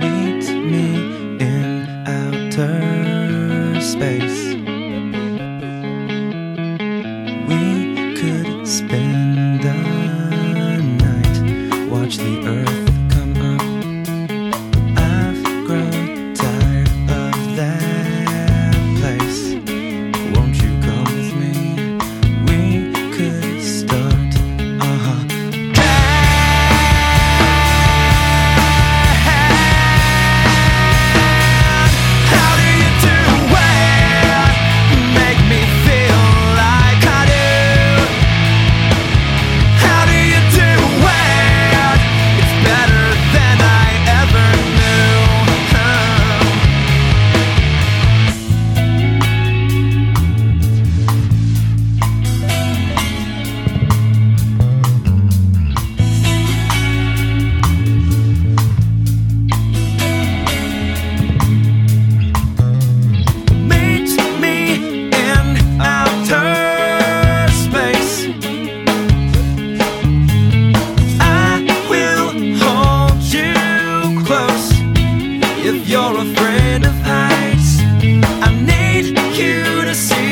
Meet me in outer. if you're afraid of heights. I need you to see.